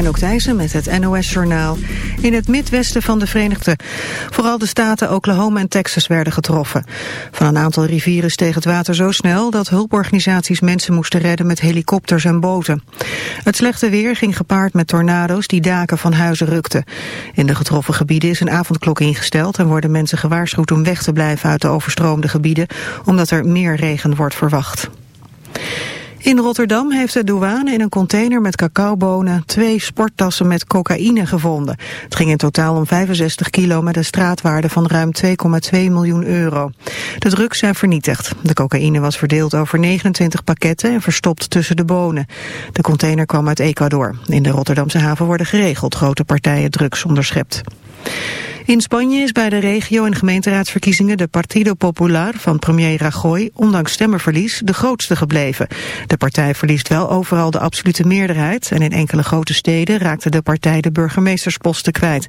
Anouk Thijssen met het NOS-journaal. In het midwesten van de Verenigde... Vooral de staten Oklahoma en Texas werden getroffen. Van een aantal rivieren steeg het water zo snel... dat hulporganisaties mensen moesten redden met helikopters en boten. Het slechte weer ging gepaard met tornado's die daken van huizen rukten. In de getroffen gebieden is een avondklok ingesteld... en worden mensen gewaarschuwd om weg te blijven uit de overstroomde gebieden... omdat er meer regen wordt verwacht. In Rotterdam heeft de douane in een container met cacaobonen twee sporttassen met cocaïne gevonden. Het ging in totaal om 65 kilo met een straatwaarde van ruim 2,2 miljoen euro. De drugs zijn vernietigd. De cocaïne was verdeeld over 29 pakketten en verstopt tussen de bonen. De container kwam uit Ecuador. In de Rotterdamse haven worden geregeld grote partijen drugs onderschept. In Spanje is bij de regio- en gemeenteraadsverkiezingen de Partido Popular van premier Rajoy ondanks stemmenverlies de grootste gebleven. De partij verliest wel overal de absolute meerderheid en in enkele grote steden raakte de partij de burgemeestersposten kwijt.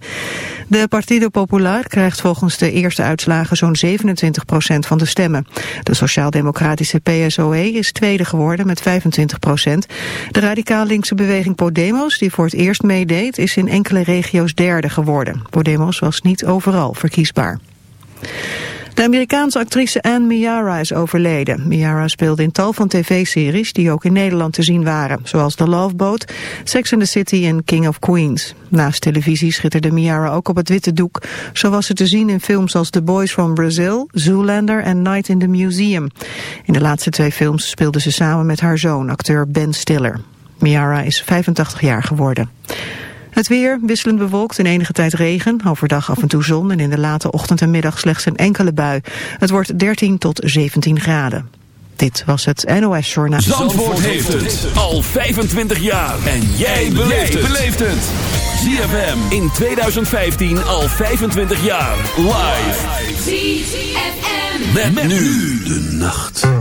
De Partido Popular krijgt volgens de eerste uitslagen zo'n 27 procent van de stemmen. De sociaal-democratische PSOE is tweede geworden met 25 procent. De radicaal linkse beweging Podemos, die voor het eerst meedeed, is in enkele regio's derde geworden. Podemos was niet overal verkiesbaar. De Amerikaanse actrice Anne Miara is overleden. Miara speelde in tal van tv-series die ook in Nederland te zien waren. Zoals The Love Boat, Sex and the City en King of Queens. Naast televisie schitterde Miara ook op het witte doek. Zo was ze te zien in films als The Boys from Brazil, Zoolander en Night in the Museum. In de laatste twee films speelde ze samen met haar zoon, acteur Ben Stiller. Miara is 85 jaar geworden. Het weer wisselend bewolkt en enige tijd regen. Overdag af en toe zon en in de late ochtend en middag slechts een enkele bui. Het wordt 13 tot 17 graden. Dit was het NOS Journaal. Zandvoort, heeft het al 25 jaar. En jij beleeft het. ZFM in 2015 al 25 jaar. Live. ZFM. met nu de nacht.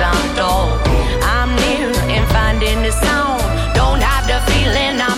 I'm. I'm new and finding the sound. Don't have the feeling I'm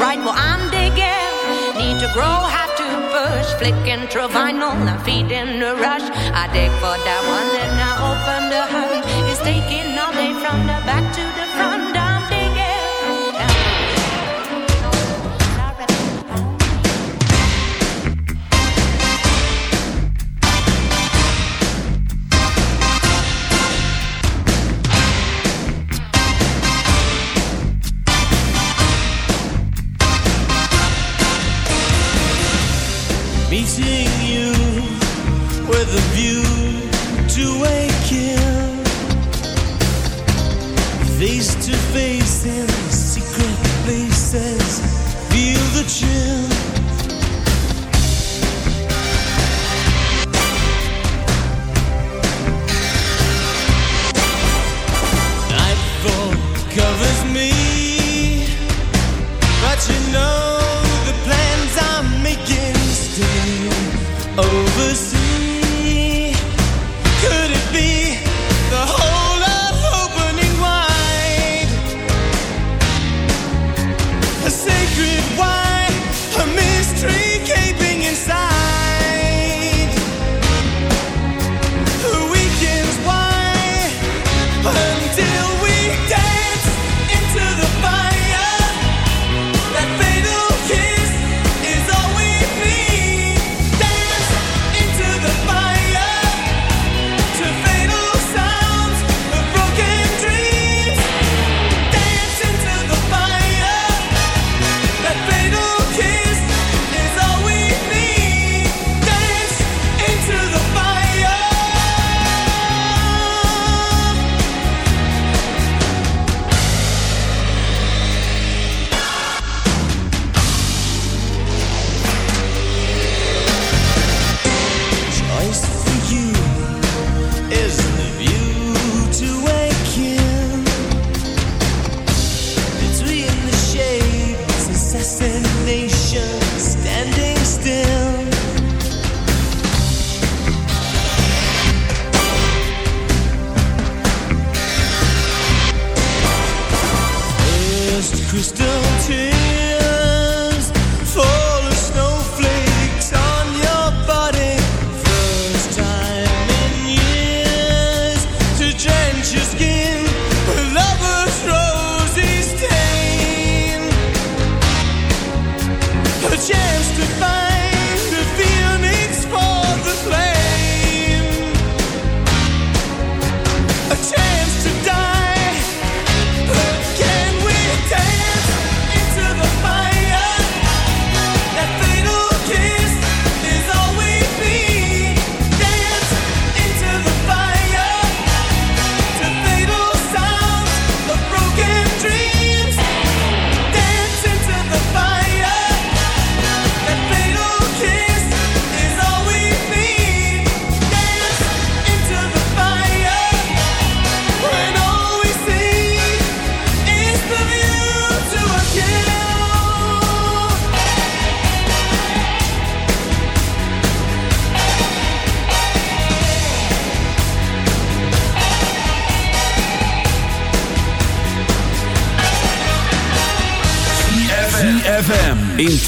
right well I'm digging. Need to grow, have to push. Flicking through vinyl, I'm feeding the rush. I dig for that one then I open the hood. It's taking all day from the back to the front. In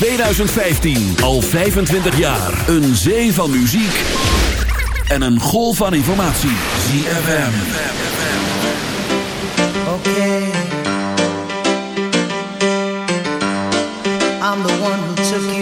2015, al 25 jaar. Een zee van muziek en een golf van informatie. ZFM. Okay. I'm the one who took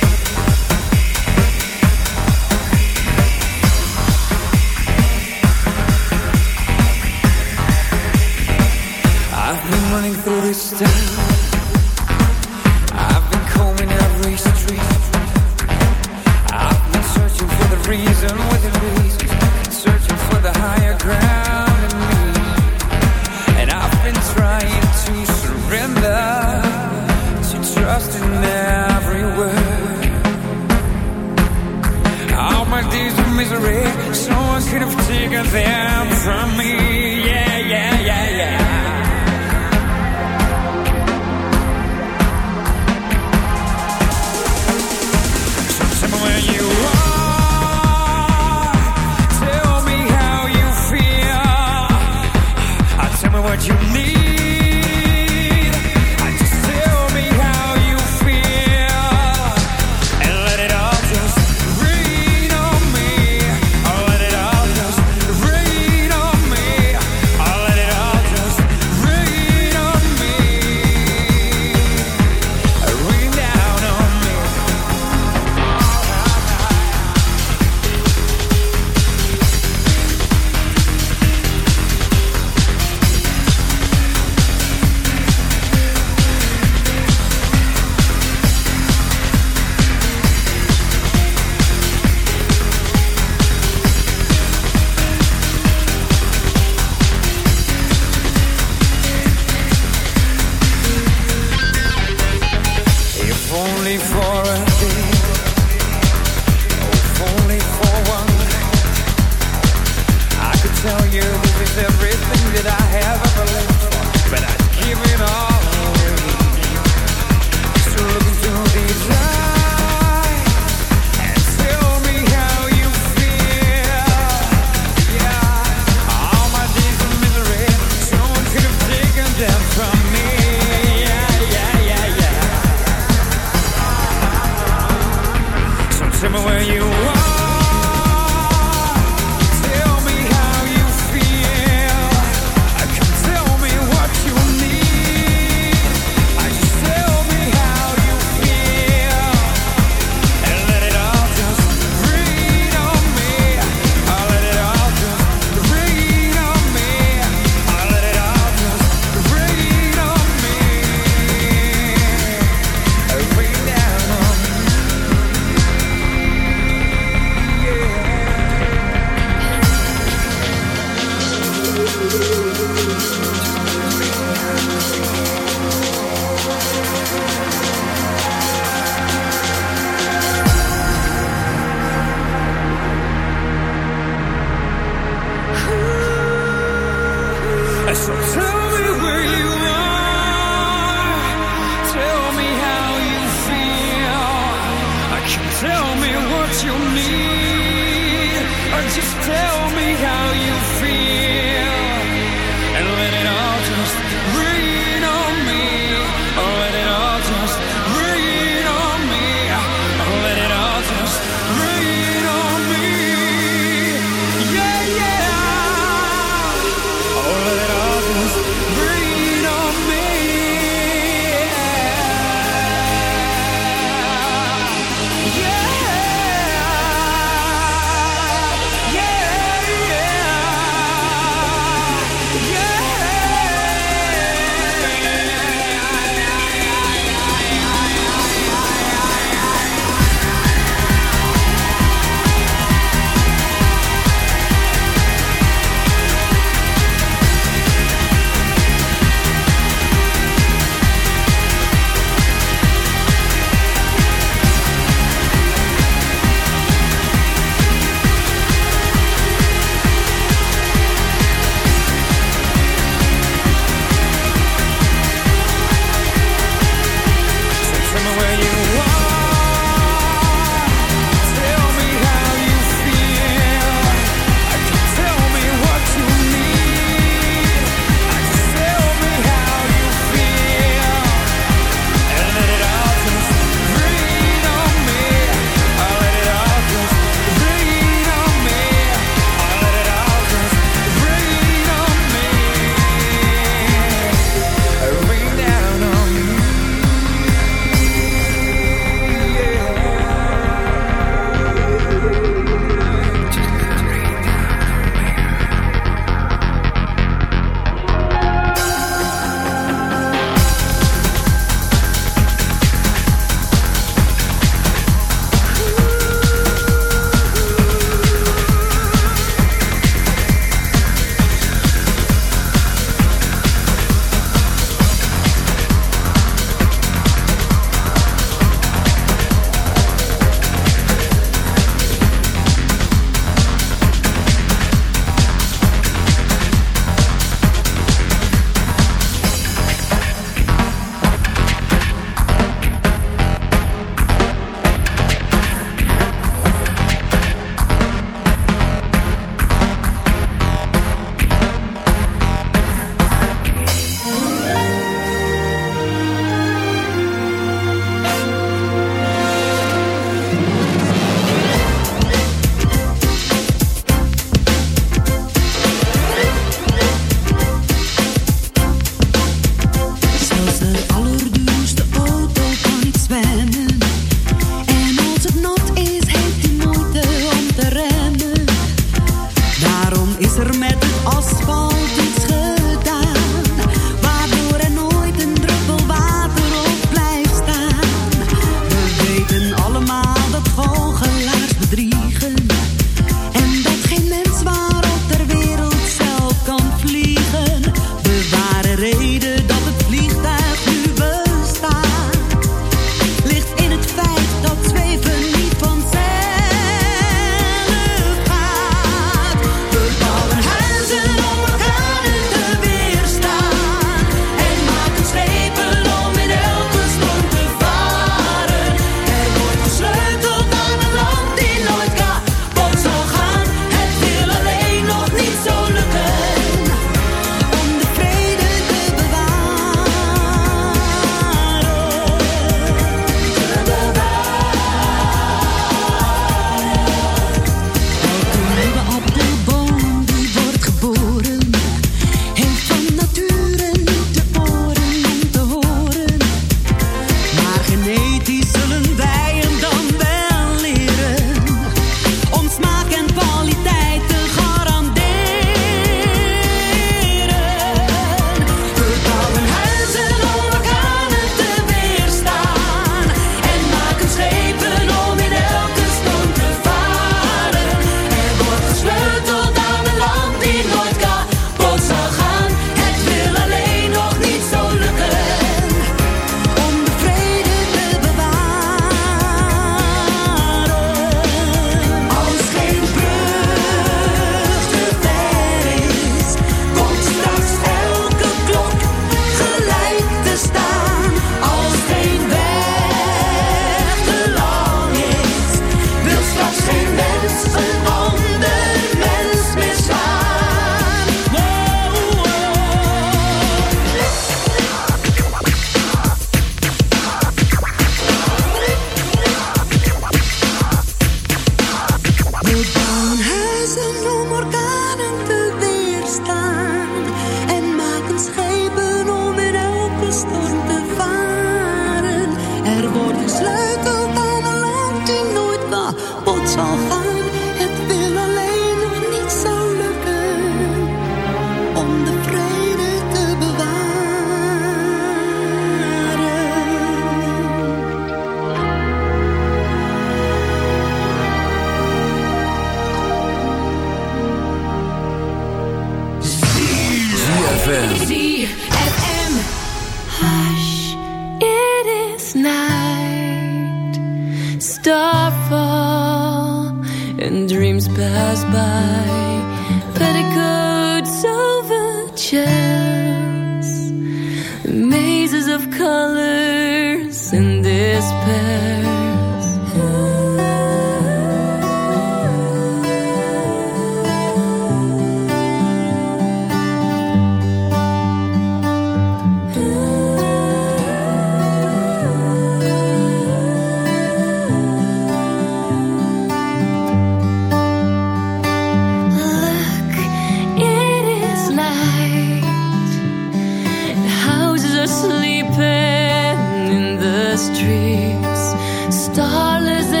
Could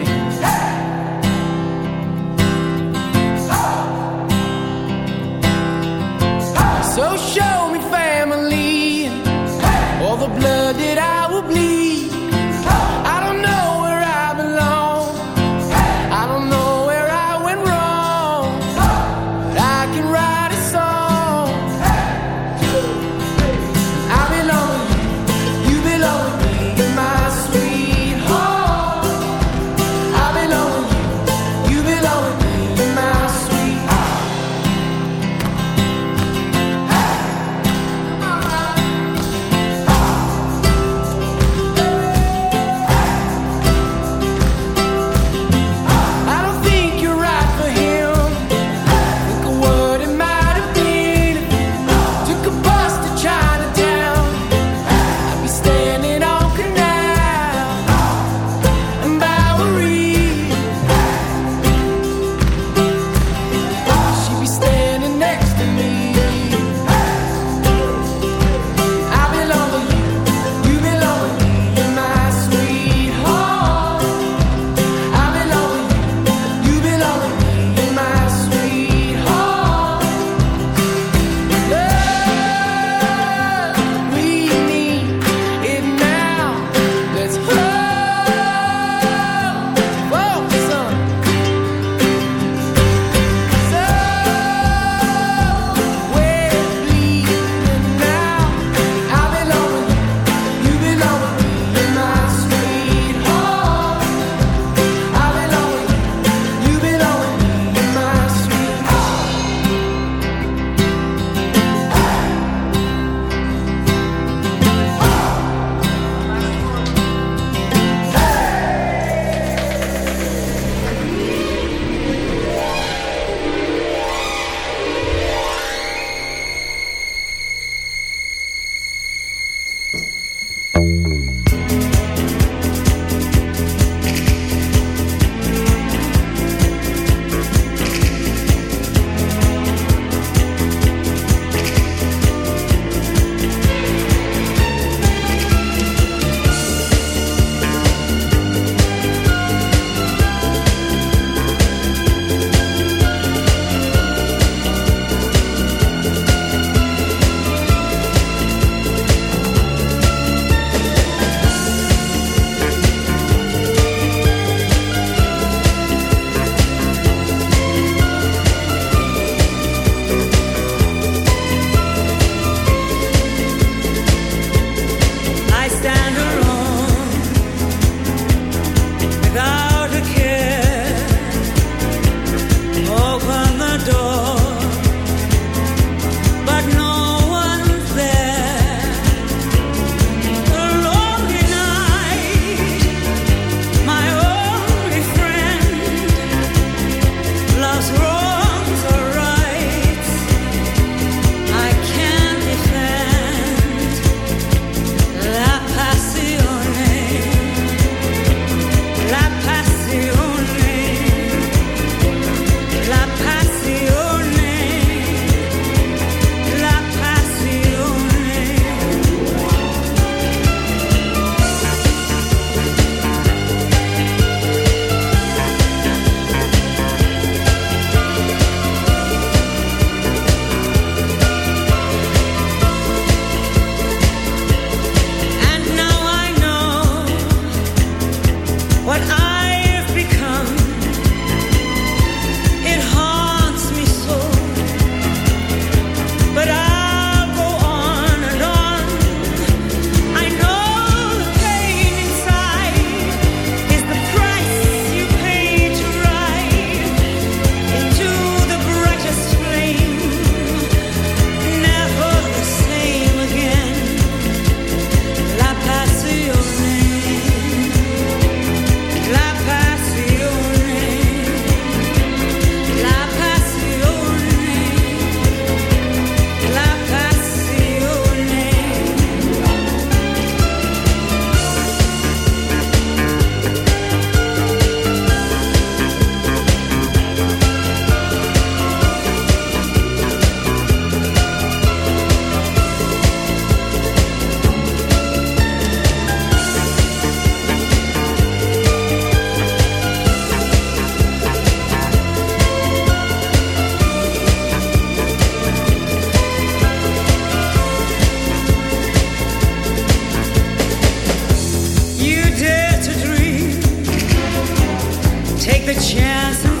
Van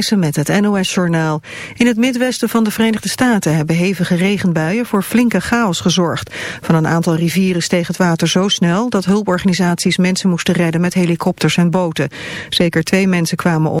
Met het NOS-journaal. In het midwesten van de Verenigde Staten hebben hevige regenbuien voor flinke chaos gezorgd. Van een aantal rivieren steeg het water zo snel dat hulporganisaties mensen moesten redden met helikopters en boten. Zeker twee mensen kwamen om.